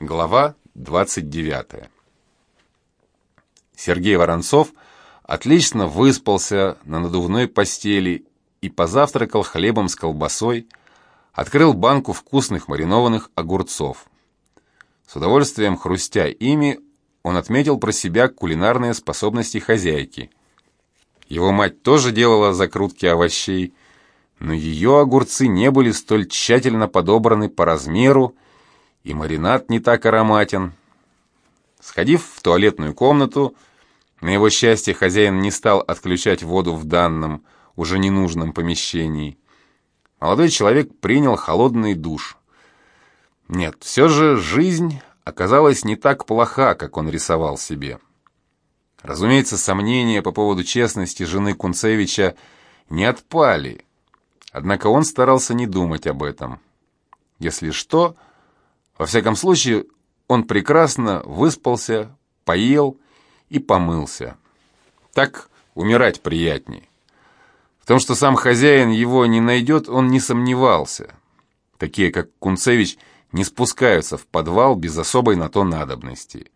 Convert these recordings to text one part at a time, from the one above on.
Глава 29. Сергей Воронцов отлично выспался на надувной постели и позавтракал хлебом с колбасой, открыл банку вкусных маринованных огурцов. С удовольствием хрустя ими, он отметил про себя кулинарные способности хозяйки. Его мать тоже делала закрутки овощей, но ее огурцы не были столь тщательно подобраны по размеру, и маринад не так ароматен. Сходив в туалетную комнату, на его счастье хозяин не стал отключать воду в данном, уже ненужном помещении. Молодой человек принял холодный душ. Нет, все же жизнь оказалась не так плоха, как он рисовал себе. Разумеется, сомнения по поводу честности жены Кунцевича не отпали, однако он старался не думать об этом. Если что, во всяком случае, он прекрасно выспался, поел и помылся. Так умирать приятней. В том, что сам хозяин его не найдет, он не сомневался. Такие, как Кунцевич, не спускаются в подвал без особой на то надобности.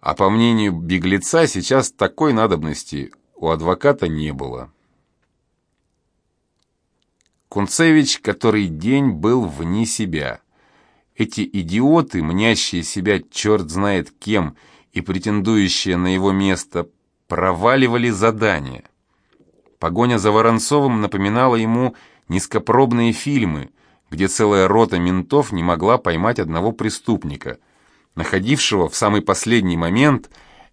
А по мнению беглеца, сейчас такой надобности у адвоката не было. Кунцевич который день был вне себя. Эти идиоты, мнящие себя черт знает кем и претендующие на его место, проваливали задание. Погоня за Воронцовым напоминала ему низкопробные фильмы, где целая рота ментов не могла поймать одного преступника – находившего в самый последний момент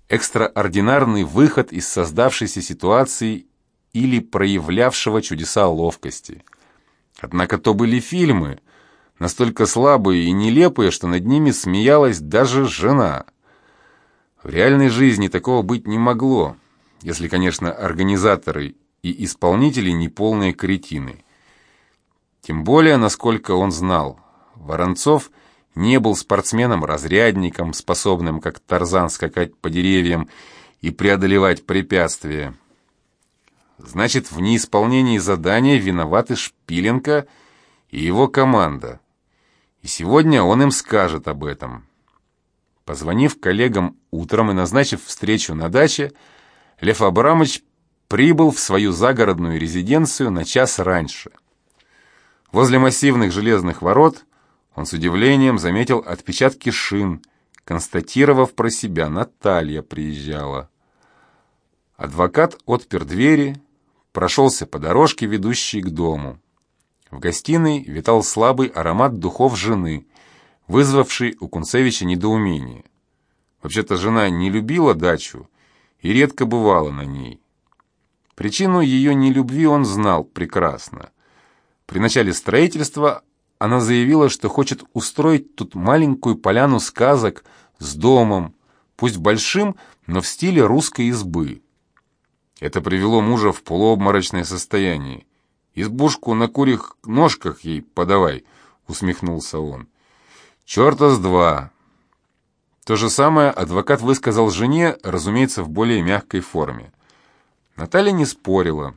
экстраординарный выход из создавшейся ситуации или проявлявшего чудеса ловкости. Однако то были фильмы, настолько слабые и нелепые, что над ними смеялась даже жена. В реальной жизни такого быть не могло, если, конечно, организаторы и исполнители не полные кретины. Тем более, насколько он знал, Воронцов – не был спортсменом-разрядником, способным, как Тарзан, скакать по деревьям и преодолевать препятствия. Значит, в неисполнении задания виноваты Шпиленко и его команда. И сегодня он им скажет об этом. Позвонив коллегам утром и назначив встречу на даче, Лев Абрамович прибыл в свою загородную резиденцию на час раньше. Возле массивных железных ворот – он с удивлением заметил отпечатки шин, констатировав про себя, Наталья приезжала. Адвокат отпер двери, прошелся по дорожке, ведущей к дому. В гостиной витал слабый аромат духов жены, вызвавший у Кунцевича недоумение. Вообще-то жена не любила дачу и редко бывала на ней. Причину ее нелюбви он знал прекрасно. При начале строительства она заявила, что хочет устроить тут маленькую поляну сказок с домом, пусть большим, но в стиле русской избы. Это привело мужа в полуобморочное состояние. «Избушку на курьих ножках ей подавай», — усмехнулся он. «Черта с два». То же самое адвокат высказал жене, разумеется, в более мягкой форме. Наталья не спорила.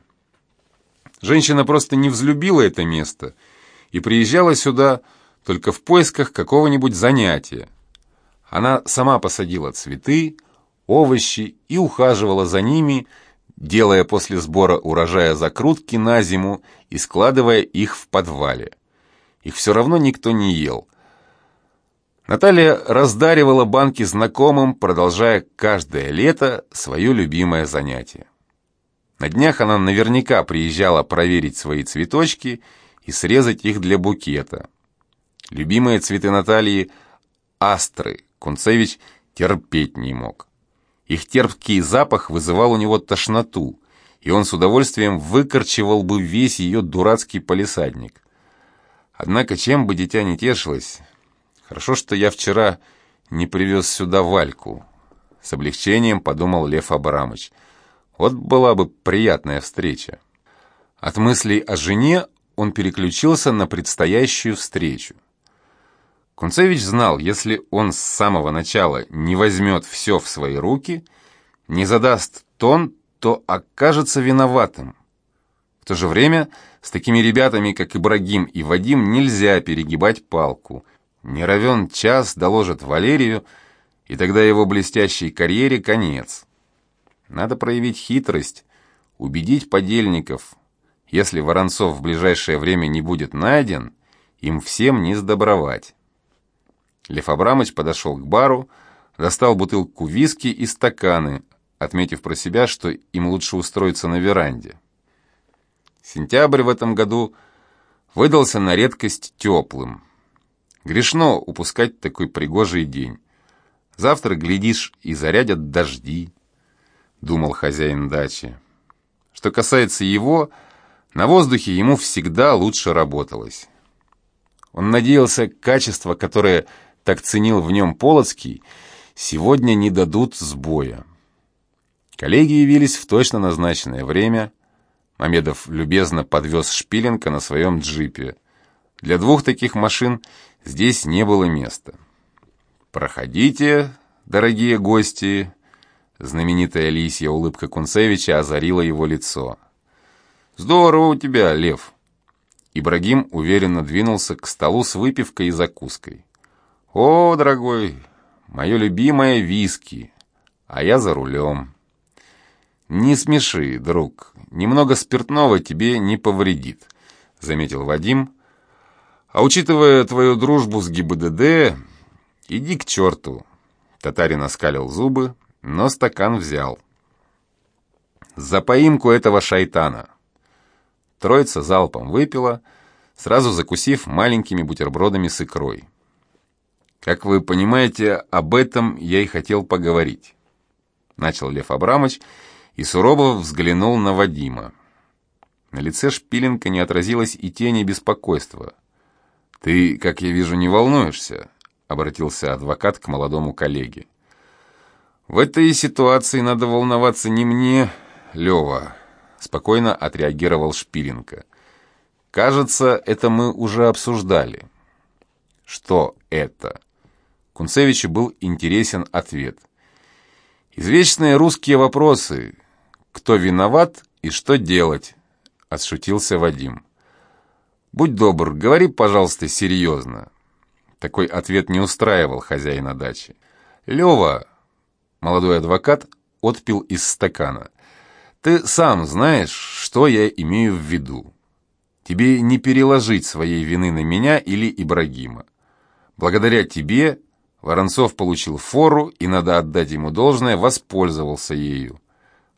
Женщина просто не взлюбила это место — и приезжала сюда только в поисках какого-нибудь занятия. Она сама посадила цветы, овощи и ухаживала за ними, делая после сбора урожая закрутки на зиму и складывая их в подвале. Их все равно никто не ел. Наталья раздаривала банки знакомым, продолжая каждое лето свое любимое занятие. На днях она наверняка приезжала проверить свои цветочки и срезать их для букета. Любимые цветы Натальи – астры, Кунцевич терпеть не мог. Их терпкий запах вызывал у него тошноту, и он с удовольствием выкорчевал бы весь ее дурацкий полисадник. Однако чем бы дитя не тешилось, хорошо, что я вчера не привез сюда Вальку. С облегчением подумал Лев Абрамович. Вот была бы приятная встреча. От мыслей о жене он переключился на предстоящую встречу. Кунцевич знал, если он с самого начала не возьмет все в свои руки, не задаст тон, то окажется виноватым. В то же время с такими ребятами, как Ибрагим и Вадим, нельзя перегибать палку. Не равен час доложит Валерию, и тогда его блестящей карьере конец. Надо проявить хитрость, убедить подельников. Если Воронцов в ближайшее время не будет найден, им всем не сдобровать. Лев Абрамович подошел к бару, достал бутылку виски и стаканы, отметив про себя, что им лучше устроиться на веранде. Сентябрь в этом году выдался на редкость теплым. Грешно упускать такой пригожий день. Завтра, глядишь, и зарядят дожди, думал хозяин дачи. Что касается его, на воздухе ему всегда лучше работалось. Он надеялся, качество, которое так ценил в нем Полоцкий, сегодня не дадут сбоя. Коллеги явились в точно назначенное время. Мамедов любезно подвез Шпиленко на своем джипе. Для двух таких машин здесь не было места. «Проходите, дорогие гости!» Знаменитая лисья улыбка Кунцевича озарила его лицо. «Здорово у тебя, Лев!» Ибрагим уверенно двинулся к столу с выпивкой и закуской. «О, дорогой, мое любимое виски, а я за рулем». «Не смеши, друг, немного спиртного тебе не повредит», — заметил Вадим. «А учитывая твою дружбу с ГИБДД, иди к черту». Татарин оскалил зубы, но стакан взял. «За поимку этого шайтана!» Троица залпом выпила, сразу закусив маленькими бутербродами с икрой. «Как вы понимаете, об этом я и хотел поговорить», — начал Лев Абрамович, и сурово взглянул на Вадима. На лице Шпиленко не отразилось и тени беспокойства. «Ты, как я вижу, не волнуешься», — обратился адвокат к молодому коллеге. «В этой ситуации надо волноваться не мне, Лева», — спокойно отреагировал Шпиленко. «Кажется, это мы уже обсуждали». «Что это?» Кунцевичу был интересен ответ. «Извечные русские вопросы. Кто виноват и что делать?» — отшутился Вадим. «Будь добр, говори, пожалуйста, серьезно». Такой ответ не устраивал хозяина дачи. «Лева, Молодой адвокат отпил из стакана. «Ты сам знаешь, что я имею в виду. Тебе не переложить своей вины на меня или Ибрагима. Благодаря тебе Воронцов получил фору, и, надо отдать ему должное, воспользовался ею.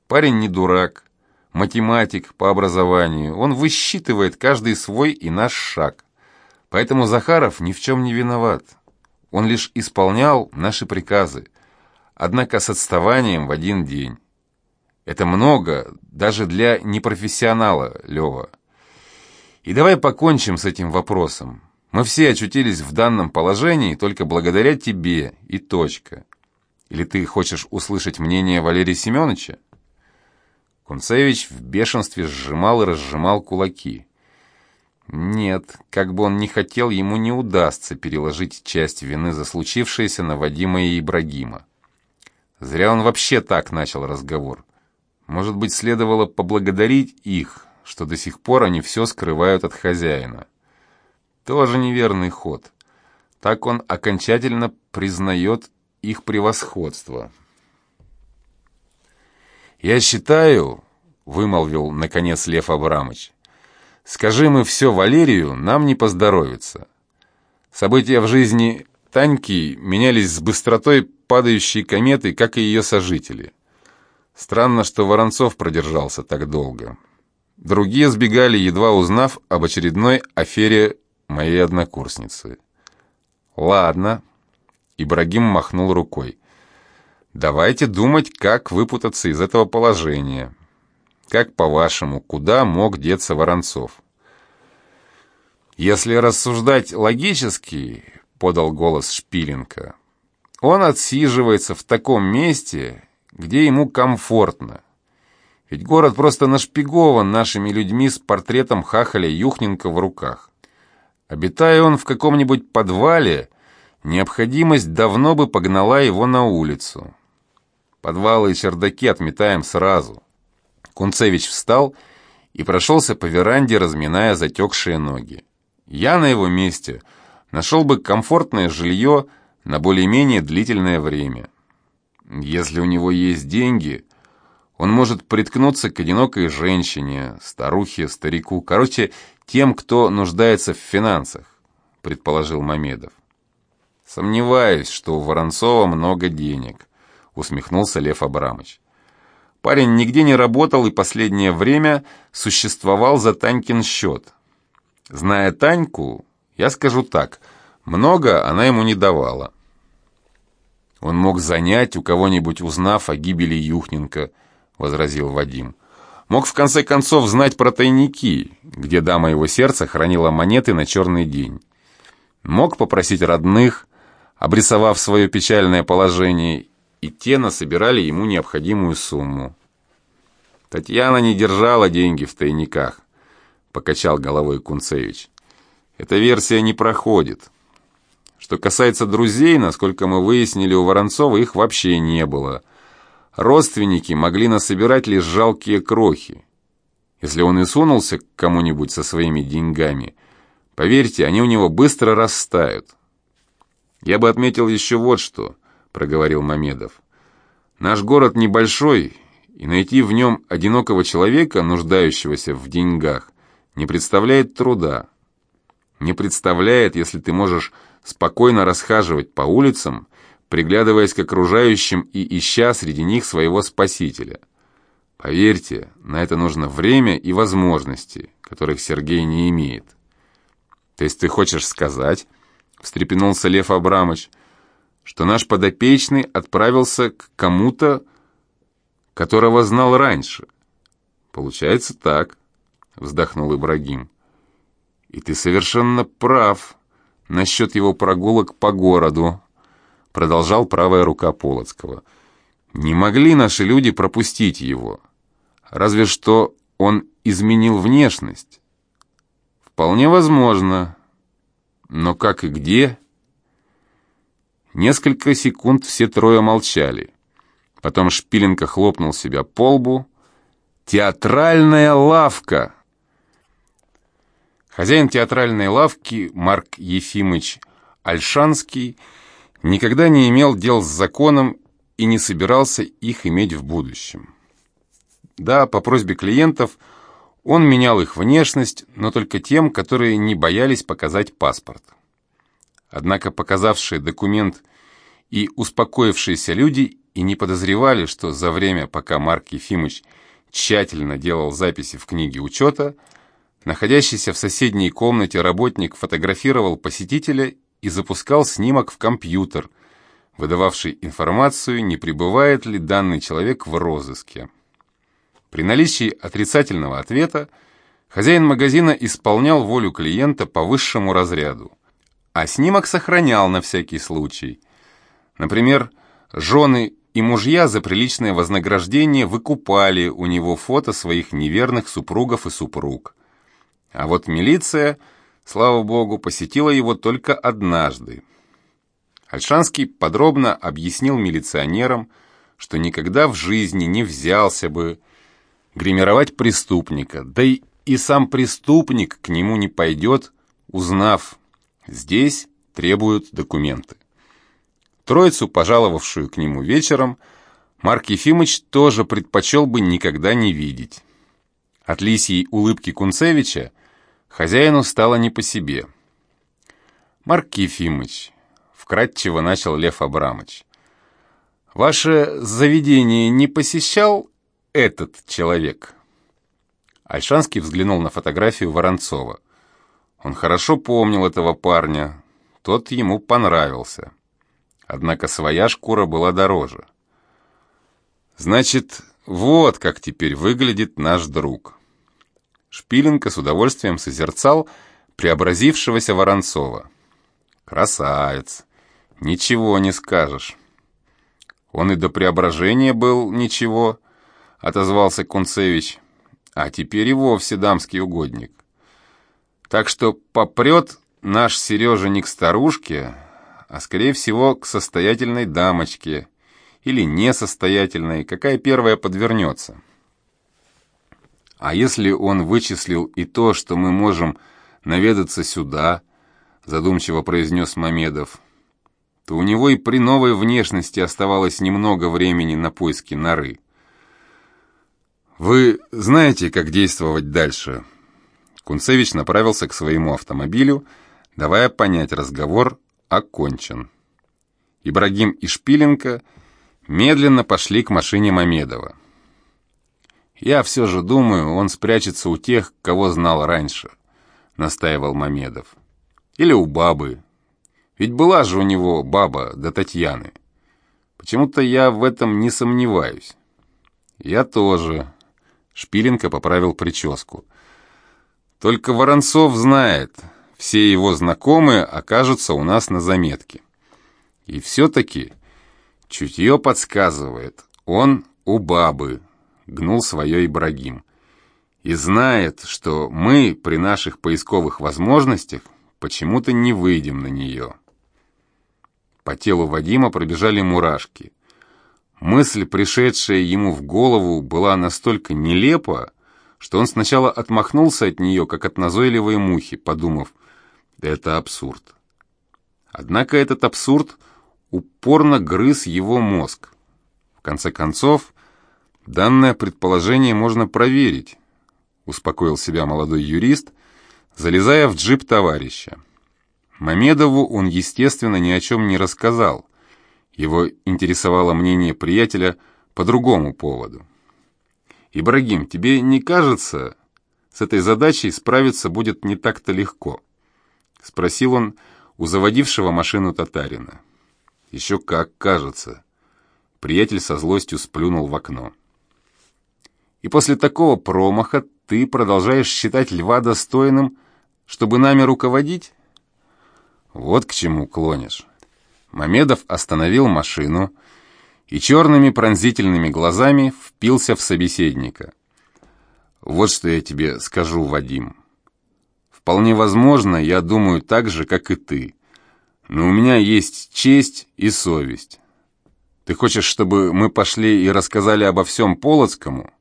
Парень не дурак, математик по образованию, он высчитывает каждый свой и наш шаг. Поэтому Захаров ни в чем не виноват. Он лишь исполнял наши приказы однако с отставанием в один день. Это много даже для непрофессионала, Лева. И давай покончим с этим вопросом. Мы все очутились в данном положении только благодаря тебе и точка. Или ты хочешь услышать мнение Валерия Семеновича? Кунцевич в бешенстве сжимал и разжимал кулаки. Нет, как бы он ни хотел, ему не удастся переложить часть вины за случившееся на Вадима и Ибрагима. Зря он вообще так начал разговор. Может быть, следовало поблагодарить их, что до сих пор они все скрывают от хозяина. Тоже неверный ход. Так он окончательно признает их превосходство. «Я считаю», — вымолвил, наконец, Лев Абрамович, «скажи мы все Валерию, нам не поздоровится. События в жизни Таньки менялись с быстротой падающей кометы, как и ее сожители. Странно, что Воронцов продержался так долго. Другие сбегали, едва узнав об очередной афере моей однокурсницы. «Ладно», — Ибрагим махнул рукой. «Давайте думать, как выпутаться из этого положения. Как, по-вашему, куда мог деться Воронцов?» «Если рассуждать логически», — подал голос Шпиленко, он отсиживается в таком месте, где ему комфортно. Ведь город просто нашпигован нашими людьми с портретом Хахаля Юхненко в руках. Обитая он в каком-нибудь подвале, необходимость давно бы погнала его на улицу. Подвалы и чердаки отметаем сразу. Кунцевич встал и прошелся по веранде, разминая затекшие ноги. Я на его месте нашел бы комфортное жилье на более-менее длительное время. Если у него есть деньги, он может приткнуться к одинокой женщине, старухе, старику, короче, тем, кто нуждается в финансах, предположил Мамедов. Сомневаюсь, что у Воронцова много денег, усмехнулся Лев Абрамович. Парень нигде не работал и последнее время существовал за Танькин счет. Зная Таньку, я скажу так, много она ему не давала. Он мог занять у кого-нибудь, узнав о гибели Юхненко, возразил Вадим. Мог в конце концов знать про тайники, где дама его сердца хранила монеты на черный день. Мог попросить родных, обрисовав свое печальное положение, и те насобирали ему необходимую сумму. Татьяна не держала деньги в тайниках, покачал головой Кунцевич. Эта версия не проходит. Что касается друзей, насколько мы выяснили, у Воронцова их вообще не было. Родственники могли насобирать лишь жалкие крохи. Если он и сунулся к кому-нибудь со своими деньгами, поверьте, они у него быстро растают. Я бы отметил еще вот что, проговорил Мамедов. Наш город небольшой, и найти в нем одинокого человека, нуждающегося в деньгах, не представляет труда. Не представляет, если ты можешь спокойно расхаживать по улицам, приглядываясь к окружающим и ища среди них своего спасителя. Поверьте, на это нужно время и возможности, которых Сергей не имеет. То есть ты хочешь сказать, встрепенулся Лев Абрамович, что наш подопечный отправился к кому-то, которого знал раньше. Получается так, вздохнул Ибрагим. И ты совершенно прав насчет его прогулок по городу, продолжал правая рука Полоцкого. Не могли наши люди пропустить его. Разве что он изменил внешность. Вполне возможно. Но как и где? Несколько секунд все трое молчали. Потом Шпиленко хлопнул себя по лбу. «Театральная лавка!» Хозяин театральной лавки Марк Ефимыч Альшанский никогда не имел дел с законом и не собирался их иметь в будущем. Да, по просьбе клиентов он менял их внешность, но только тем, которые не боялись показать паспорт. Однако показавшие документ и успокоившиеся люди и не подозревали, что за время, пока Марк Ефимович тщательно делал записи в книге учета, находящийся в соседней комнате работник фотографировал посетителя и запускал снимок в компьютер, выдававший информацию, не пребывает ли данный человек в розыске. При наличии отрицательного ответа хозяин магазина исполнял волю клиента по высшему разряду, а снимок сохранял на всякий случай. Например, жены и мужья за приличное вознаграждение выкупали у него фото своих неверных супругов и супруг. А вот милиция, слава богу, посетила его только однажды. Альшанский подробно объяснил милиционерам, что никогда в жизни не взялся бы гримировать преступника, да и, и сам преступник к нему не пойдет, узнав, здесь требуют документы. Троицу, пожаловавшую к нему вечером, Марк Ефимович тоже предпочел бы никогда не видеть. От лисьей улыбки Кунцевича хозяину стало не по себе. «Марк Ефимович», — вкратчиво начал Лев Абрамович, «ваше заведение не посещал этот человек?» Альшанский взглянул на фотографию Воронцова. Он хорошо помнил этого парня, тот ему понравился однако своя шкура была дороже. Значит, вот как теперь выглядит наш друг. Шпиленко с удовольствием созерцал преобразившегося Воронцова. Красавец, ничего не скажешь. Он и до преображения был ничего, отозвался Кунцевич, а теперь и вовсе дамский угодник. Так что попрет наш Сережа не к старушке, а скорее всего к состоятельной дамочке или несостоятельной, какая первая подвернется. А если он вычислил и то, что мы можем наведаться сюда, задумчиво произнес Мамедов, то у него и при новой внешности оставалось немного времени на поиски норы. «Вы знаете, как действовать дальше?» Кунцевич направился к своему автомобилю, давая понять, разговор окончен. Ибрагим и Шпиленко медленно пошли к машине Мамедова. «Я все же думаю, он спрячется у тех, кого знал раньше», — настаивал Мамедов. «Или у бабы. Ведь была же у него баба до Татьяны. Почему-то я в этом не сомневаюсь». «Я тоже», — Шпиленко поправил прическу. «Только Воронцов знает, все его знакомые окажутся у нас на заметке. И все-таки чутье подсказывает, он у бабы» гнул свое Ибрагим. И знает, что мы при наших поисковых возможностях почему-то не выйдем на нее. По телу Вадима пробежали мурашки. Мысль, пришедшая ему в голову, была настолько нелепа, что он сначала отмахнулся от нее, как от назойливой мухи, подумав, это абсурд. Однако этот абсурд упорно грыз его мозг. В конце концов, Данное предположение можно проверить, успокоил себя молодой юрист, залезая в джип товарища. Мамедову он, естественно, ни о чем не рассказал. Его интересовало мнение приятеля по другому поводу. «Ибрагим, тебе не кажется, с этой задачей справиться будет не так-то легко?» — спросил он у заводившего машину татарина. «Еще как кажется». Приятель со злостью сплюнул в окно. И после такого промаха ты продолжаешь считать льва достойным, чтобы нами руководить? Вот к чему клонишь. Мамедов остановил машину и черными пронзительными глазами впился в собеседника. Вот что я тебе скажу, Вадим. Вполне возможно, я думаю так же, как и ты. Но у меня есть честь и совесть. Ты хочешь, чтобы мы пошли и рассказали обо всем Полоцкому?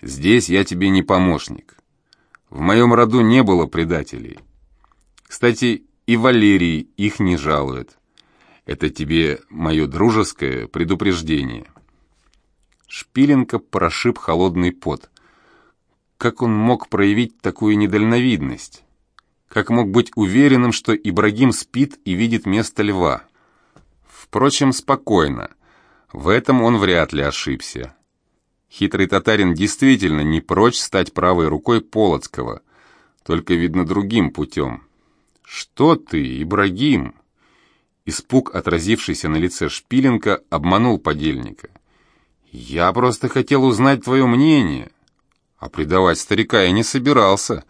Здесь я тебе не помощник. В моем роду не было предателей. Кстати, и Валерий их не жалует. Это тебе мое дружеское предупреждение. Шпиленко прошиб холодный пот. Как он мог проявить такую недальновидность? Как мог быть уверенным, что Ибрагим спит и видит место льва? Впрочем, спокойно. В этом он вряд ли ошибся. Хитрый татарин действительно не прочь стать правой рукой Полоцкого, только, видно, другим путем. «Что ты, Ибрагим?» Испуг, отразившийся на лице Шпиленко, обманул подельника. «Я просто хотел узнать твое мнение. А предавать старика я не собирался.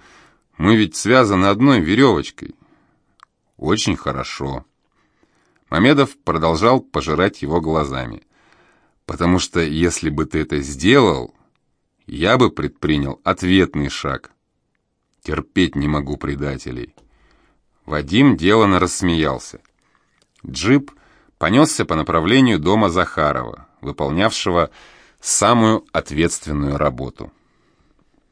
Мы ведь связаны одной веревочкой». «Очень хорошо». Мамедов продолжал пожирать его глазами потому что если бы ты это сделал, я бы предпринял ответный шаг. Терпеть не могу предателей. Вадим делано рассмеялся. Джип понесся по направлению дома Захарова, выполнявшего самую ответственную работу —